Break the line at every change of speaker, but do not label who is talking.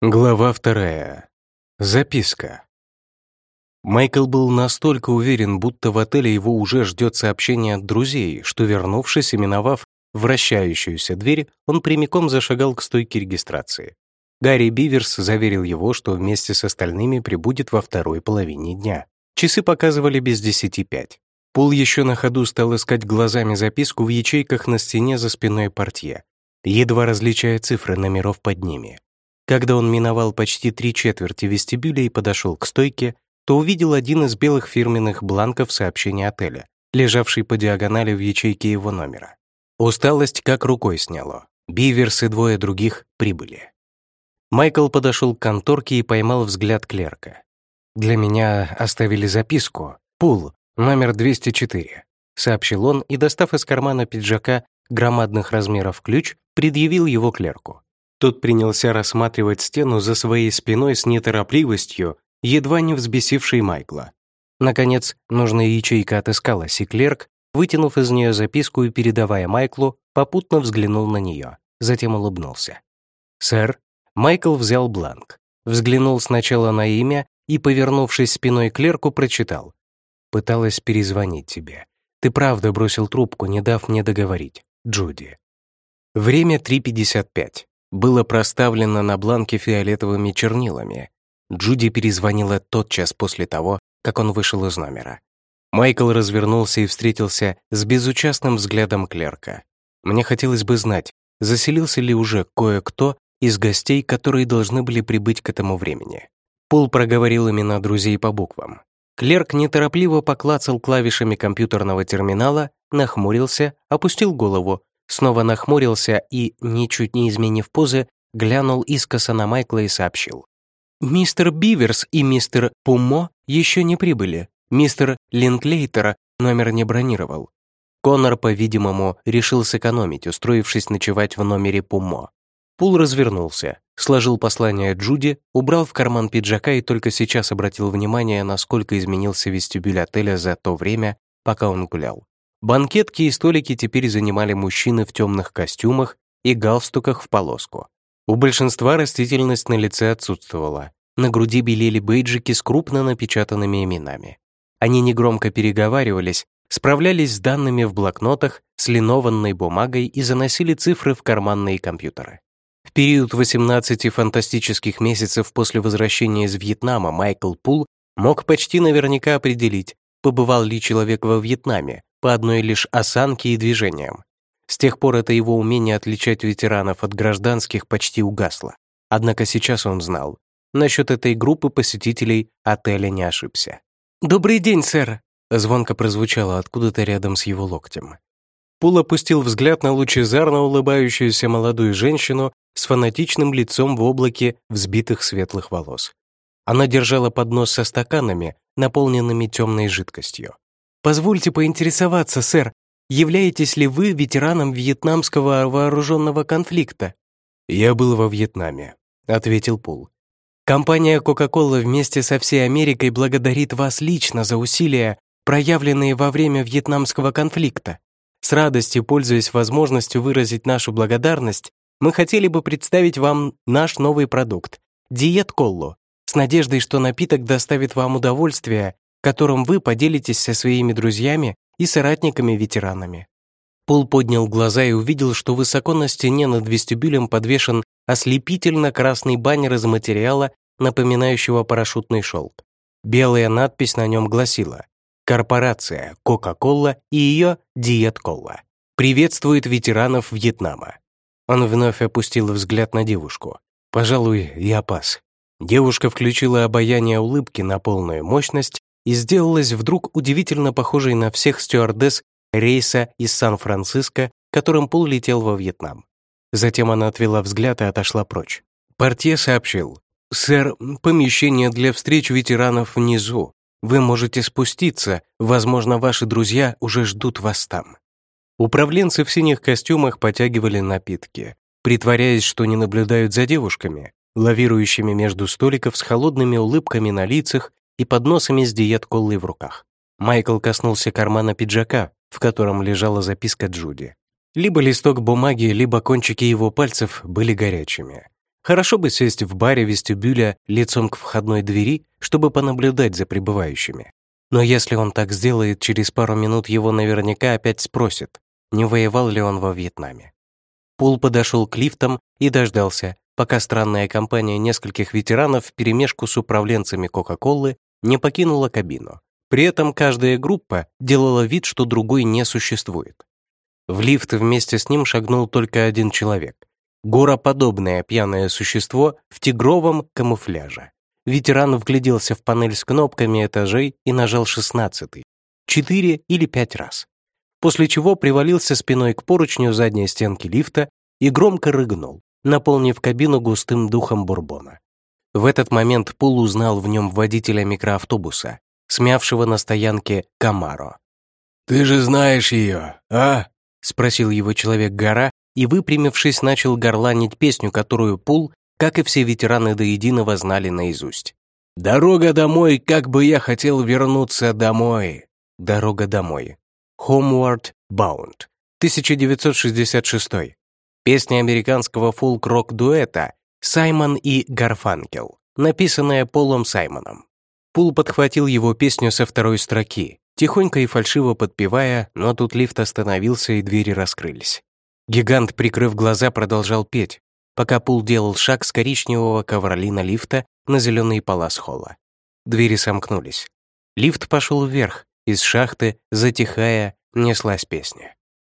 Глава вторая. Записка. Майкл был настолько уверен, будто в отеле его уже ждет сообщение от друзей, что, вернувшись и миновав вращающуюся дверь, он прямиком зашагал к стойке регистрации. Гарри Биверс заверил его, что вместе с остальными прибудет во второй половине дня. Часы показывали без десяти пять. Пул еще на ходу стал искать глазами записку в ячейках на стене за спиной портье, едва различая цифры номеров под ними. Когда он миновал почти три четверти вестибюля и подошел к стойке, то увидел один из белых фирменных бланков сообщения отеля, лежавший по диагонали в ячейке его номера. Усталость как рукой сняло. Биверс и двое других прибыли. Майкл подошел к конторке и поймал взгляд клерка. «Для меня оставили записку. Пул, номер 204», — сообщил он и, достав из кармана пиджака громадных размеров ключ, предъявил его клерку. Тот принялся рассматривать стену за своей спиной с неторопливостью, едва не взбесившей Майкла. Наконец, нужная ячейка отыскалась, и клерк, вытянув из нее записку и передавая Майклу, попутно взглянул на нее, затем улыбнулся. «Сэр?» Майкл взял бланк, взглянул сначала на имя и, повернувшись спиной к клерку, прочитал. «Пыталась перезвонить тебе. Ты правда бросил трубку, не дав мне договорить. Джуди». Время 3.55 было проставлено на бланке фиолетовыми чернилами. Джуди перезвонила тотчас после того, как он вышел из номера. Майкл развернулся и встретился с безучастным взглядом клерка. Мне хотелось бы знать, заселился ли уже кое-кто из гостей, которые должны были прибыть к этому времени. Пол проговорил имена друзей по буквам. Клерк неторопливо поклацал клавишами компьютерного терминала, нахмурился, опустил голову, снова нахмурился и, ничуть не изменив позы, глянул искоса на Майкла и сообщил. «Мистер Биверс и мистер Пумо еще не прибыли. Мистер Линклейтер номер не бронировал». Коннор, по-видимому, решил сэкономить, устроившись ночевать в номере Пумо. Пул развернулся, сложил послание Джуди, убрал в карман пиджака и только сейчас обратил внимание, насколько изменился вестибюль отеля за то время, пока он гулял. Банкетки и столики теперь занимали мужчины в темных костюмах и галстуках в полоску. У большинства растительность на лице отсутствовала. На груди белели бейджики с крупно напечатанными именами. Они негромко переговаривались, справлялись с данными в блокнотах, с линованной бумагой и заносили цифры в карманные компьютеры. В период 18 фантастических месяцев после возвращения из Вьетнама Майкл Пул мог почти наверняка определить, побывал ли человек во Вьетнаме, по одной лишь осанке и движениям. С тех пор это его умение отличать ветеранов от гражданских почти угасло. Однако сейчас он знал. Насчет этой группы посетителей отеля не ошибся. «Добрый день, сэр!» Звонко прозвучало откуда-то рядом с его локтем. Пул опустил взгляд на лучезарно улыбающуюся молодую женщину с фанатичным лицом в облаке взбитых светлых волос. Она держала поднос со стаканами, наполненными темной жидкостью. Позвольте поинтересоваться, сэр, являетесь ли вы ветераном вьетнамского вооруженного конфликта? Я был во Вьетнаме, ответил Пул. Компания Coca-Cola вместе со всей Америкой благодарит вас лично за усилия, проявленные во время вьетнамского конфликта. С радостью, пользуясь возможностью выразить нашу благодарность, мы хотели бы представить вам наш новый продукт – Диет Колло, с надеждой, что напиток доставит вам удовольствие которым вы поделитесь со своими друзьями и соратниками-ветеранами. Пол поднял глаза и увидел, что высоко на стене над вестибюлем подвешен ослепительно-красный баннер из материала, напоминающего парашютный шелк. Белая надпись на нем гласила «Корпорация Coca-Cola и ее Диет Колла приветствует ветеранов Вьетнама». Он вновь опустил взгляд на девушку. «Пожалуй, я пас». Девушка включила обаяние улыбки на полную мощность и сделалась вдруг удивительно похожей на всех стюардесс рейса из Сан-Франциско, которым Пол летел во Вьетнам. Затем она отвела взгляд и отошла прочь. Портье сообщил, «Сэр, помещение для встреч ветеранов внизу. Вы можете спуститься, возможно, ваши друзья уже ждут вас там». Управленцы в синих костюмах потягивали напитки, притворяясь, что не наблюдают за девушками, лавирующими между столиков с холодными улыбками на лицах и подносами с диет-колой в руках. Майкл коснулся кармана пиджака, в котором лежала записка Джуди. Либо листок бумаги, либо кончики его пальцев были горячими. Хорошо бы сесть в баре вестибюля лицом к входной двери, чтобы понаблюдать за прибывающими. Но если он так сделает, через пару минут его наверняка опять спросят, не воевал ли он во Вьетнаме. Пул подошел к лифтам и дождался, пока странная компания нескольких ветеранов вперемешку с управленцами Кока-Колы не покинула кабину. При этом каждая группа делала вид, что другой не существует. В лифт вместе с ним шагнул только один человек. Гороподобное пьяное существо в тигровом камуфляже. Ветеран вгляделся в панель с кнопками этажей и нажал шестнадцатый. Четыре или пять раз. После чего привалился спиной к поручню задней стенки лифта и громко рыгнул наполнив кабину густым духом бурбона. В этот момент Пул узнал в нем водителя микроавтобуса, смявшего на стоянке Камаро.
«Ты же знаешь ее, а?»
— спросил его человек-гора и, выпрямившись, начал горланить песню, которую Пул, как и все ветераны до единого, знали наизусть. «Дорога домой, как бы я хотел вернуться домой». «Дорога домой». Homeward Bound. 1966. Песня американского фолк-рок-дуэта «Саймон и Гарфанкел», написанная Полом Саймоном. Пул подхватил его песню со второй строки, тихонько и фальшиво подпевая, но тут лифт остановился и двери раскрылись. Гигант, прикрыв глаза, продолжал петь, пока Пул делал шаг с коричневого ковролина лифта на зеленый палас холла. Двери сомкнулись. Лифт пошел вверх, из шахты, затихая, неслась песня.